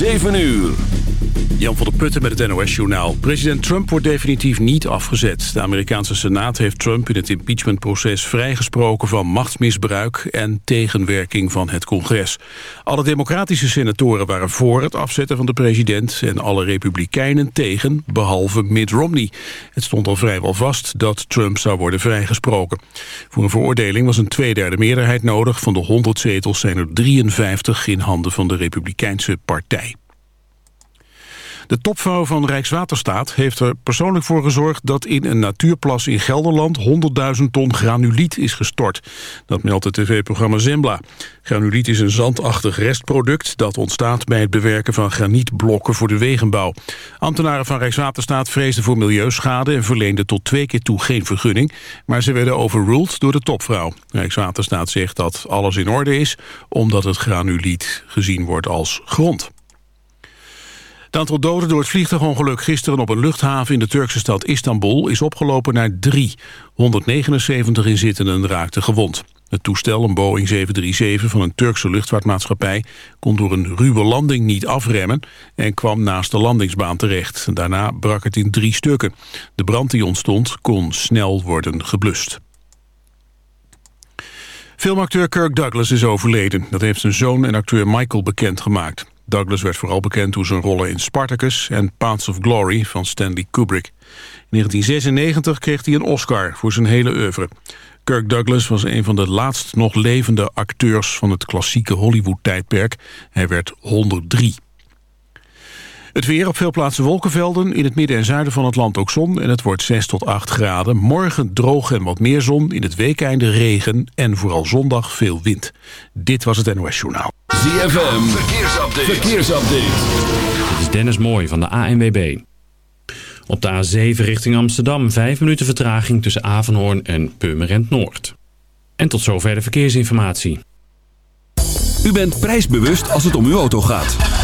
7 uur. Jan van der Putten met het NOS-journaal. President Trump wordt definitief niet afgezet. De Amerikaanse Senaat heeft Trump in het impeachmentproces vrijgesproken van machtsmisbruik en tegenwerking van het congres. Alle democratische senatoren waren voor het afzetten van de president en alle republikeinen tegen, behalve Mitt Romney. Het stond al vrijwel vast dat Trump zou worden vrijgesproken. Voor een veroordeling was een tweederde meerderheid nodig. Van de 100 zetels zijn er 53 in handen van de republikeinse partij. De topvrouw van Rijkswaterstaat heeft er persoonlijk voor gezorgd... dat in een natuurplas in Gelderland 100.000 ton granuliet is gestort. Dat meldt het tv-programma Zembla. Granuliet is een zandachtig restproduct... dat ontstaat bij het bewerken van granietblokken voor de wegenbouw. Ambtenaren van Rijkswaterstaat vreesden voor milieuschade... en verleenden tot twee keer toe geen vergunning. Maar ze werden overruled door de topvrouw. Rijkswaterstaat zegt dat alles in orde is... omdat het granuliet gezien wordt als grond. Het aantal doden door het vliegtuigongeluk gisteren op een luchthaven in de Turkse stad Istanbul is opgelopen naar drie. 179 inzittenden raakten gewond. Het toestel, een Boeing 737 van een Turkse luchtvaartmaatschappij, kon door een ruwe landing niet afremmen en kwam naast de landingsbaan terecht. Daarna brak het in drie stukken. De brand die ontstond kon snel worden geblust. Filmacteur Kirk Douglas is overleden. Dat heeft zijn zoon en acteur Michael bekendgemaakt. Douglas werd vooral bekend door zijn rollen in Spartacus en Paths of Glory van Stanley Kubrick. In 1996 kreeg hij een Oscar voor zijn hele oeuvre. Kirk Douglas was een van de laatst nog levende acteurs van het klassieke Hollywood-tijdperk. Hij werd 103. Het weer op veel plaatsen wolkenvelden. In het midden en zuiden van het land ook zon. En het wordt 6 tot 8 graden. Morgen droog en wat meer zon. In het weekeinde regen. En vooral zondag veel wind. Dit was het NOS Journaal. ZFM. Verkeersupdate. Verkeersupdate. Dit is Dennis Mooij van de ANWB. Op de A7 richting Amsterdam. 5 minuten vertraging tussen Avenhoorn en Purmerend Noord. En tot zover de verkeersinformatie. U bent prijsbewust als het om uw auto gaat.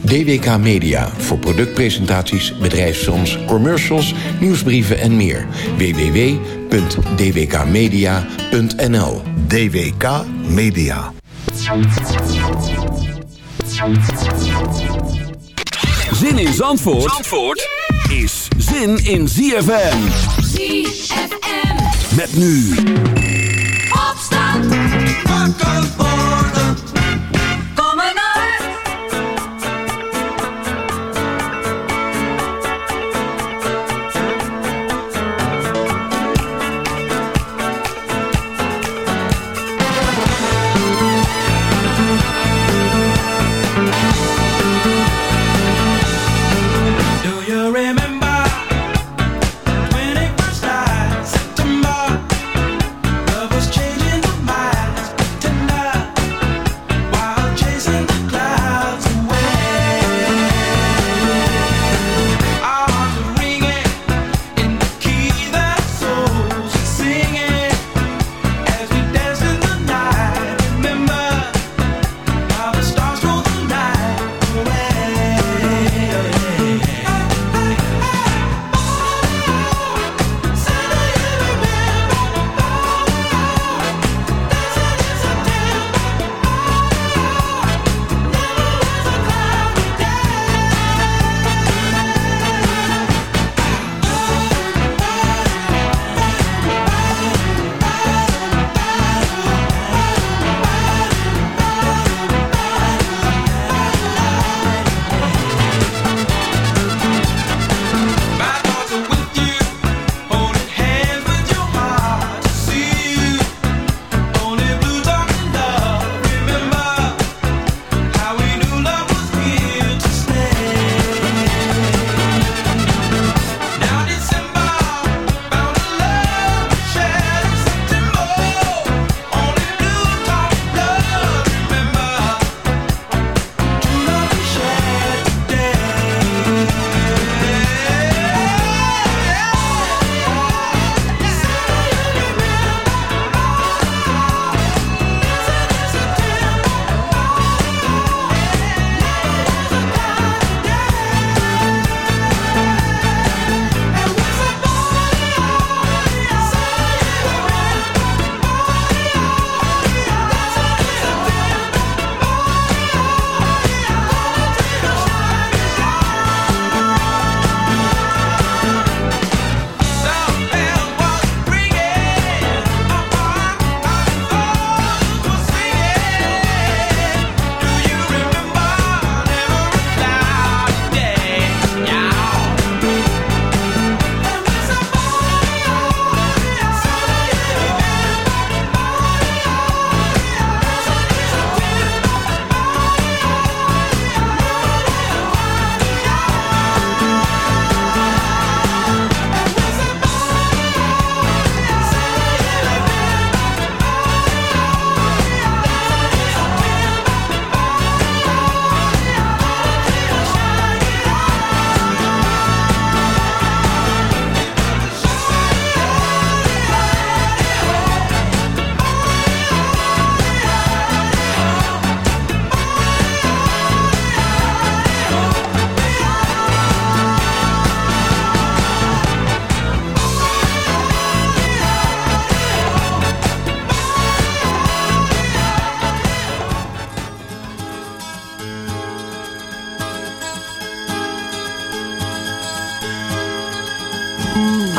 DWK Media voor productpresentaties, bedrijfsfilms, commercials, nieuwsbrieven en meer. www.dwkmedia.nl DWK Media. Zin in Zandvoort, Zandvoort is zin in ZFM. ZFM. Met nu. Opstand.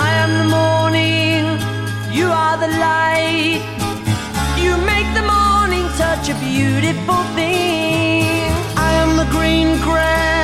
I am the morning, you are the light. You make the morning a beautiful thing. I am the green grass.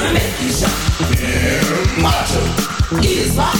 gonna make you shout. Their is my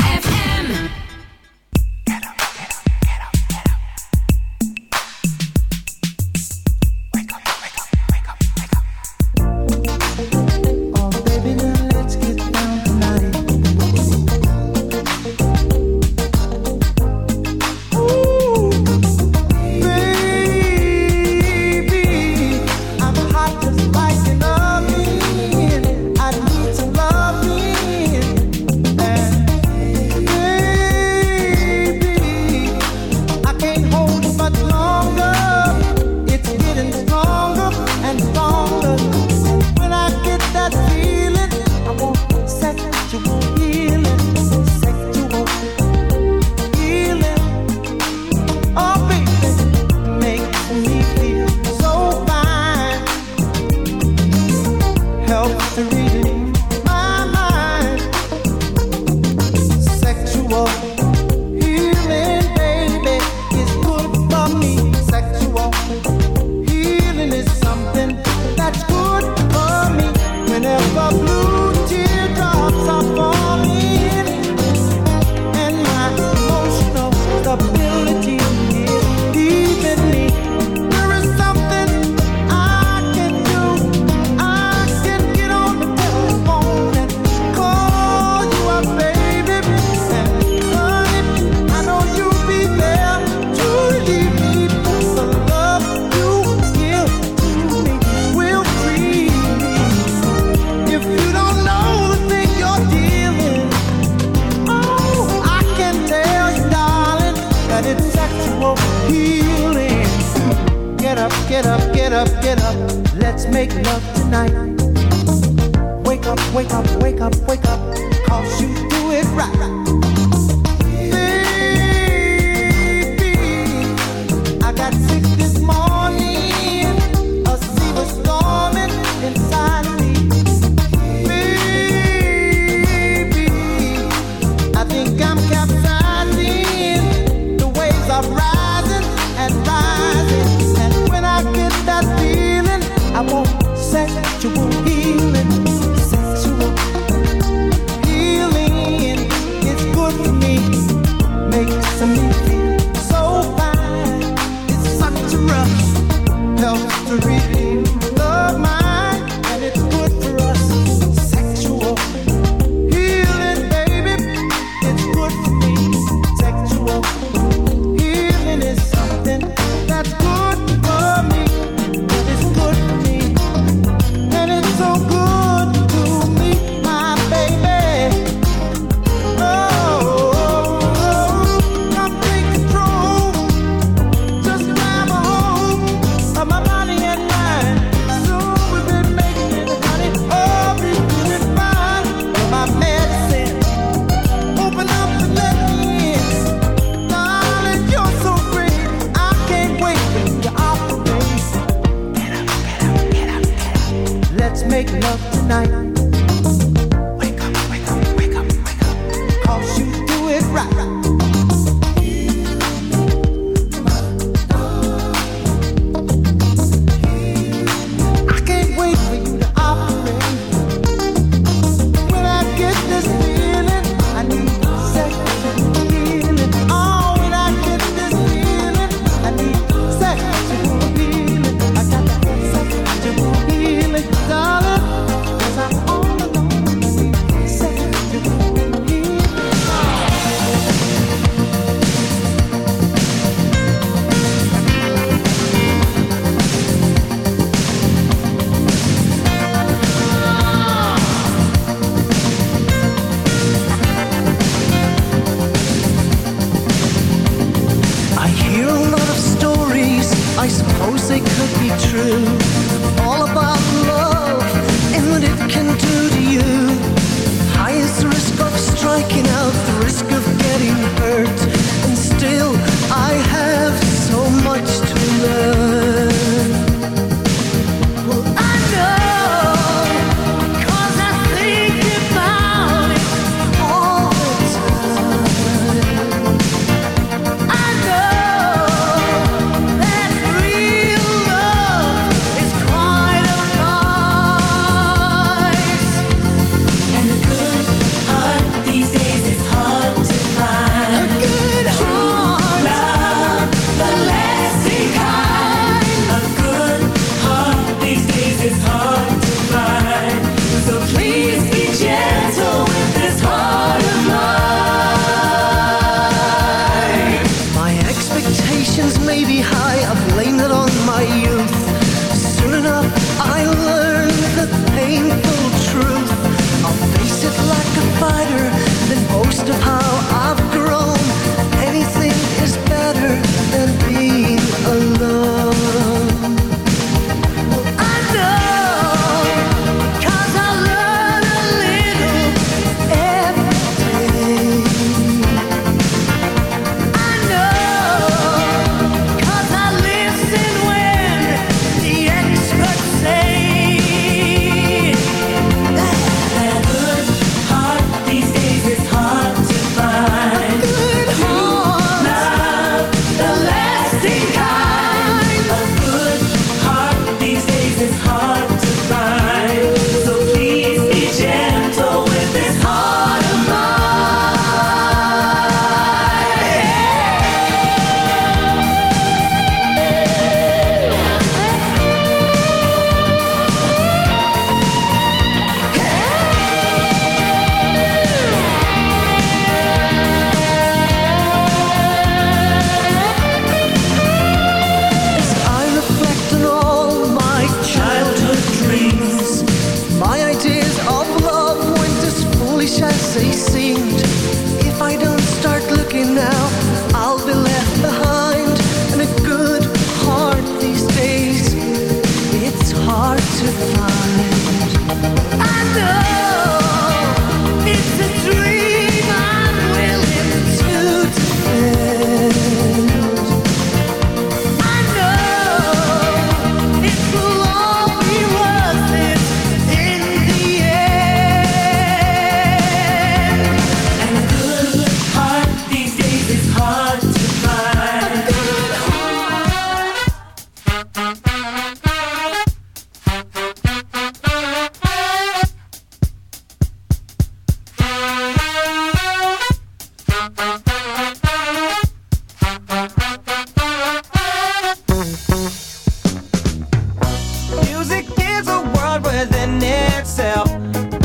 within itself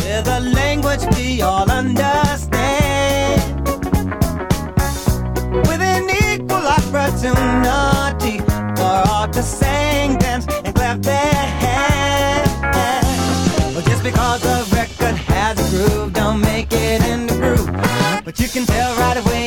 with a language we all understand. With an equal opportunity for all to sing, dance, and clap their hands. Well, just because record has a groove, don't make it in the. But you can tell right away